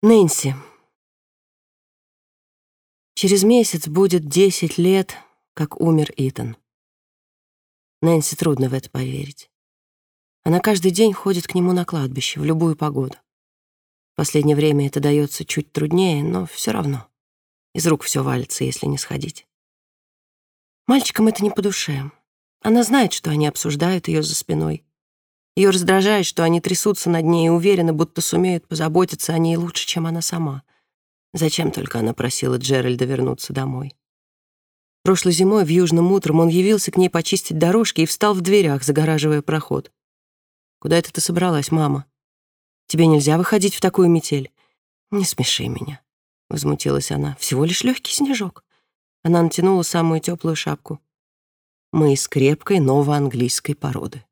Нэнси. Через месяц будет десять лет, как умер Итан. Нэнси трудно в это поверить. Она каждый день ходит к нему на кладбище, в любую погоду. В последнее время это дается чуть труднее, но все равно. Из рук все валится, если не сходить. Мальчикам это не по душе. Она знает, что они обсуждают ее за спиной. Ее раздражает, что они трясутся над ней и уверены, будто сумеют позаботиться о ней лучше, чем она сама. Зачем только она просила Джеральда вернуться домой? Прошлой зимой в южном утром он явился к ней почистить дорожки и встал в дверях, загораживая проход. «Куда это ты собралась, мама? Тебе нельзя выходить в такую метель». «Не смеши меня», — возмутилась она. «Всего лишь легкий снежок». Она натянула самую теплую шапку. «Мы из крепкой новоанглийской породы».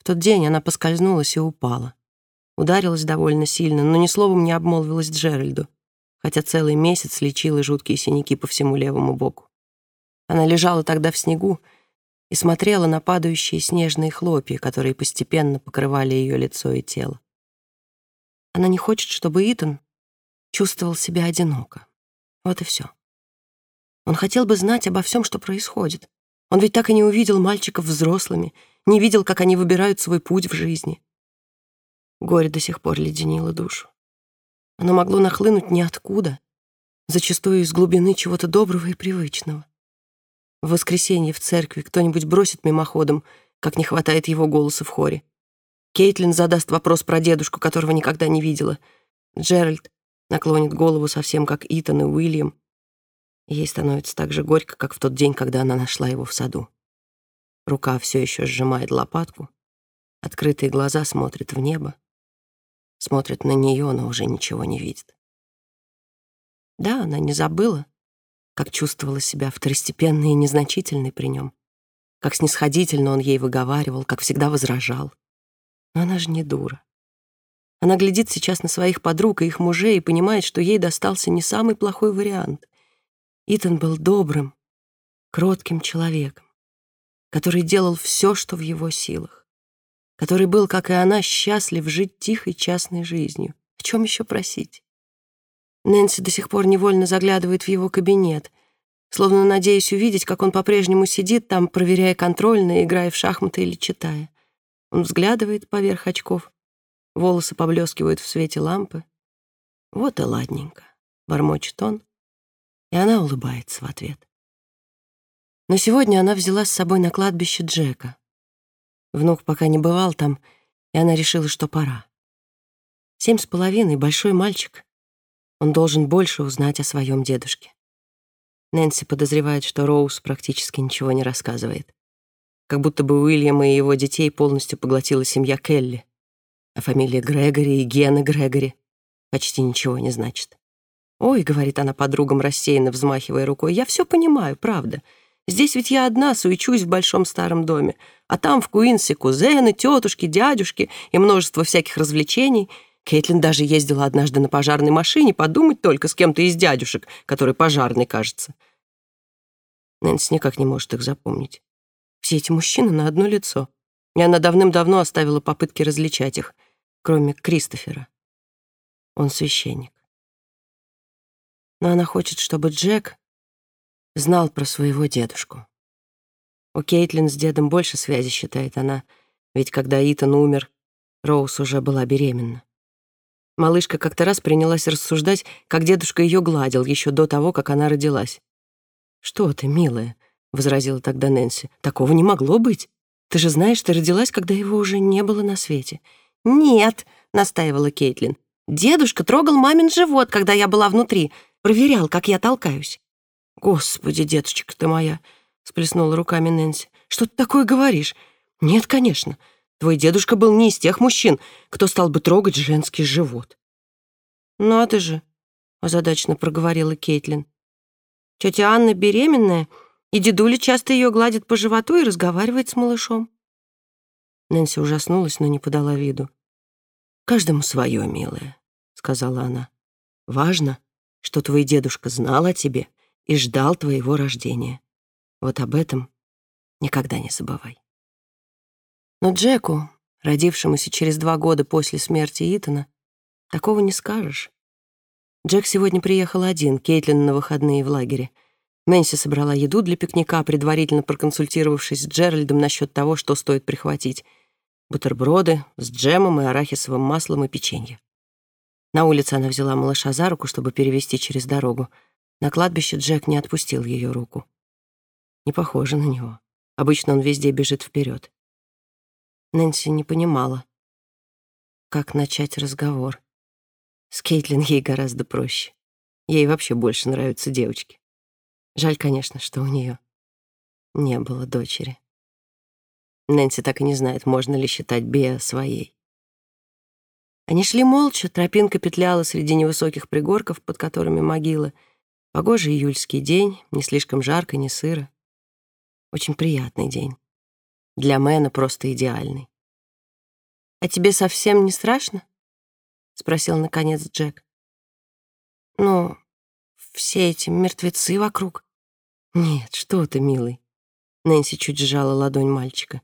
В тот день она поскользнулась и упала. Ударилась довольно сильно, но ни словом не обмолвилась Джеральду, хотя целый месяц лечила жуткие синяки по всему левому боку. Она лежала тогда в снегу и смотрела на падающие снежные хлопья, которые постепенно покрывали ее лицо и тело. Она не хочет, чтобы Итан чувствовал себя одиноко. Вот и все. Он хотел бы знать обо всем, что происходит. Он ведь так и не увидел мальчиков взрослыми — не видел, как они выбирают свой путь в жизни. Горе до сих пор леденило душу. Оно могло нахлынуть ниоткуда, зачастую из глубины чего-то доброго и привычного. В воскресенье в церкви кто-нибудь бросит мимоходом, как не хватает его голоса в хоре. Кейтлин задаст вопрос про дедушку, которого никогда не видела. Джеральд наклонит голову совсем как Итан и Уильям. ей становится так же горько, как в тот день, когда она нашла его в саду. Рука все еще сжимает лопатку. Открытые глаза смотрят в небо. Смотрят на нее, но уже ничего не видит. Да, она не забыла, как чувствовала себя второстепенной и незначительной при нем, как снисходительно он ей выговаривал, как всегда возражал. Но она же не дура. Она глядит сейчас на своих подруг и их мужей и понимает, что ей достался не самый плохой вариант. Итан был добрым, кротким человеком который делал все, что в его силах, который был, как и она, счастлив жить тихой частной жизнью. О чем еще просить? Нэнси до сих пор невольно заглядывает в его кабинет, словно надеясь увидеть, как он по-прежнему сидит там, проверяя контрольные, играя в шахматы или читая. Он взглядывает поверх очков, волосы поблескивают в свете лампы. Вот и ладненько, бормочет он, и она улыбается в ответ. Но сегодня она взяла с собой на кладбище Джека. Внук пока не бывал там, и она решила, что пора. Семь с половиной — большой мальчик. Он должен больше узнать о своем дедушке. Нэнси подозревает, что Роуз практически ничего не рассказывает. Как будто бы Уильяма и его детей полностью поглотила семья Келли. А фамилия Грегори и Гена Грегори почти ничего не значит. «Ой», — говорит она подругам, рассеянно взмахивая рукой, «я все понимаю, правда. Здесь ведь я одна суечусь в большом старом доме, а там в Куинсе кузены, тетушки, дядюшки и множество всяких развлечений. Кейтлин даже ездила однажды на пожарной машине, подумать только с кем-то из дядюшек, который пожарный, кажется. Нэнси никак не может их запомнить. Все эти мужчины на одно лицо. И она давным-давно оставила попытки различать их, кроме Кристофера. Он священник. Но она хочет, чтобы Джек знал про своего дедушку. У Кейтлин с дедом больше связи, считает она, ведь когда Итан умер, Роуз уже была беременна. Малышка как-то раз принялась рассуждать, как дедушка ее гладил еще до того, как она родилась. «Что ты, милая?» — возразила тогда Нэнси. «Такого не могло быть. Ты же знаешь, ты родилась, когда его уже не было на свете». «Нет», — настаивала Кейтлин. «Дедушка трогал мамин живот, когда я была внутри, проверял, как я толкаюсь». «Господи, деточка ты моя!» — сплеснула руками Нэнси. «Что ты такое говоришь?» «Нет, конечно. Твой дедушка был не из тех мужчин, кто стал бы трогать женский живот». «Надо же!» — озадаченно проговорила Кейтлин. «Тетя Анна беременная, и дедуля часто ее гладит по животу и разговаривает с малышом». Нэнси ужаснулась, но не подала виду. «Каждому свое, милая», — сказала она. «Важно, что твой дедушка знал о тебе и ждал твоего рождения. Вот об этом никогда не забывай. Но Джеку, родившемуся через два года после смерти Итана, такого не скажешь. Джек сегодня приехал один, Кейтлин на выходные в лагере. Нэнси собрала еду для пикника, предварительно проконсультировавшись с Джеральдом насчет того, что стоит прихватить. Бутерброды с джемом и арахисовым маслом и печенье. На улице она взяла малыша за руку, чтобы перевести через дорогу. На кладбище Джек не отпустил ее руку. Не похоже на него. Обычно он везде бежит вперед. Нэнси не понимала, как начать разговор. С Кейтлин ей гораздо проще. Ей вообще больше нравятся девочки. Жаль, конечно, что у нее не было дочери. Нэнси так и не знает, можно ли считать Беа своей. Они шли молча, тропинка петляла среди невысоких пригорков, под которыми могила. Погожий июльский день, не слишком жарко, не сыро. Очень приятный день. Для Мэна просто идеальный. «А тебе совсем не страшно?» — спросил, наконец, Джек. «Ну, все эти мертвецы вокруг». «Нет, что ты, милый». Нэнси чуть сжала ладонь мальчика.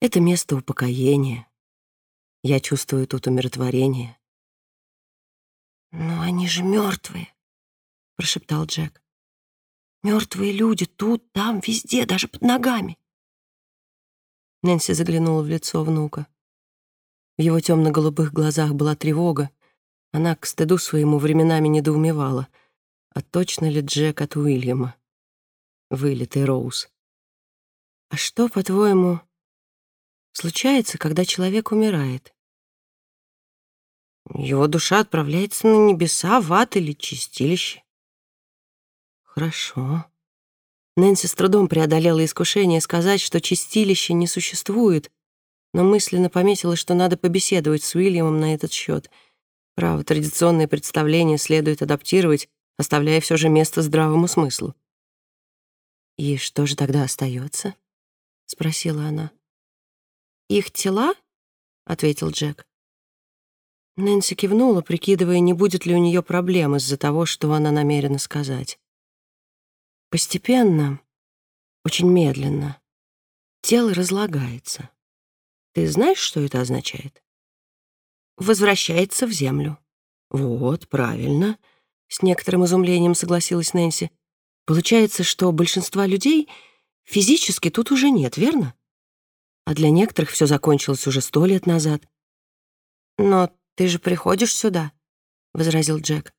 «Это место упокоения. Я чувствую тут умиротворение». «Но они же мертвые», — прошептал Джек. «Мертвые люди тут, там, везде, даже под ногами». Нэнси заглянула в лицо внука. В его темно-голубых глазах была тревога. Она к стыду своему временами недоумевала. А точно ли Джек от Уильяма? Вылитый Роуз. А что, по-твоему, случается, когда человек умирает? Его душа отправляется на небеса, в ад или чистилище. Хорошо. Нэнси с трудом преодолела искушение сказать, что чистилище не существует, но мысленно пометила, что надо побеседовать с Уильямом на этот счет. Право, традиционные представления следует адаптировать, оставляя все же место здравому смыслу. «И что же тогда остается? спросила она. «Их тела?» — ответил Джек. Нэнси кивнула, прикидывая, не будет ли у нее проблем из-за того, что она намерена сказать. Постепенно, очень медленно, тело разлагается. Ты знаешь, что это означает? Возвращается в землю. Вот, правильно. С некоторым изумлением согласилась Нэнси. Получается, что большинства людей физически тут уже нет, верно? А для некоторых все закончилось уже сто лет назад. Но ты же приходишь сюда, возразил Джек.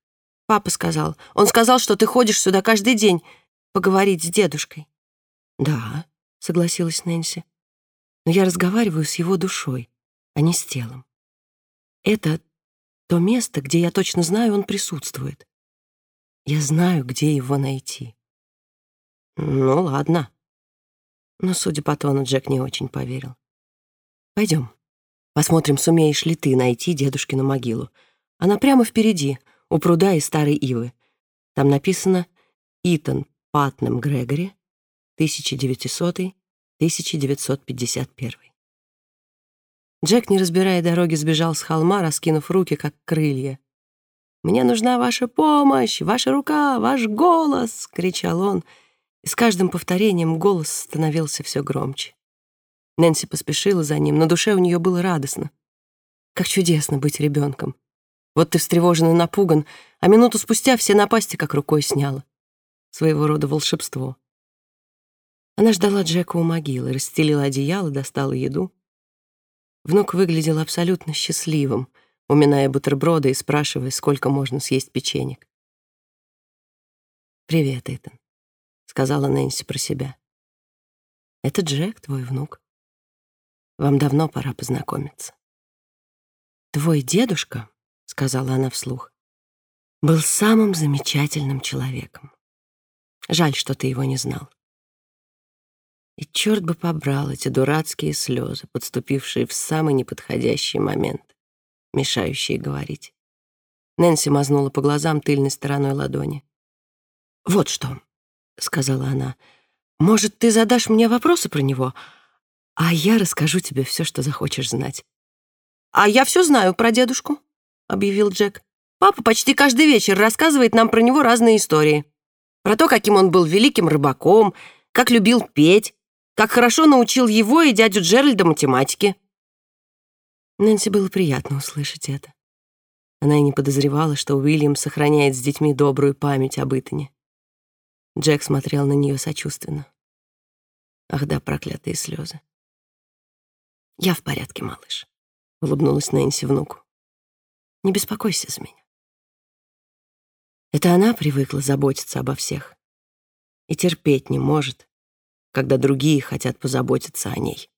Папа сказал. Он сказал, что ты ходишь сюда каждый день поговорить с дедушкой. Да, согласилась Нэнси но я разговариваю с его душой, а не с телом. Это то место, где я точно знаю, он присутствует. Я знаю, где его найти. Ну, ладно. Но, судя по тону, Джек не очень поверил. Пойдем, посмотрим, сумеешь ли ты найти дедушкину могилу. Она прямо впереди, у пруда и старой ивы. Там написано «Итан Патнем Грегори, 1900 1951. Джек, не разбирая дороги, сбежал с холма, раскинув руки, как крылья. «Мне нужна ваша помощь, ваша рука, ваш голос!» — кричал он, и с каждым повторением голос становился все громче. Нэнси поспешила за ним, но душе у нее было радостно. Как чудесно быть ребенком. Вот ты встревожен и напуган, а минуту спустя все напасти как рукой сняла. Своего рода волшебство. Она ждала Джека у могилы, расстелила одеяло, достала еду. Внук выглядел абсолютно счастливым, уминая бутерброды и спрашивая, сколько можно съесть печенек. «Привет, Итан», — сказала Нэнси про себя. «Это Джек, твой внук. Вам давно пора познакомиться». «Твой дедушка», — сказала она вслух, — «был самым замечательным человеком. Жаль, что ты его не знал. И черт бы побрал эти дурацкие слезы, подступившие в самый неподходящий момент, мешающие говорить. Нэнси мазнула по глазам тыльной стороной ладони. «Вот что», — сказала она, — «может, ты задашь мне вопросы про него, а я расскажу тебе все, что захочешь знать». «А я все знаю про дедушку», — объявил Джек. «Папа почти каждый вечер рассказывает нам про него разные истории. Про то, каким он был великим рыбаком, как любил петь, как хорошо научил его и дядю Джеральда математике». Нэнси было приятно услышать это. Она и не подозревала, что Уильям сохраняет с детьми добрую память об Итане. Джек смотрел на нее сочувственно. Ах да, проклятые слезы. «Я в порядке, малыш», — улыбнулась Нэнси внуку. «Не беспокойся за меня». Это она привыкла заботиться обо всех и терпеть не может, когда другие хотят позаботиться о ней.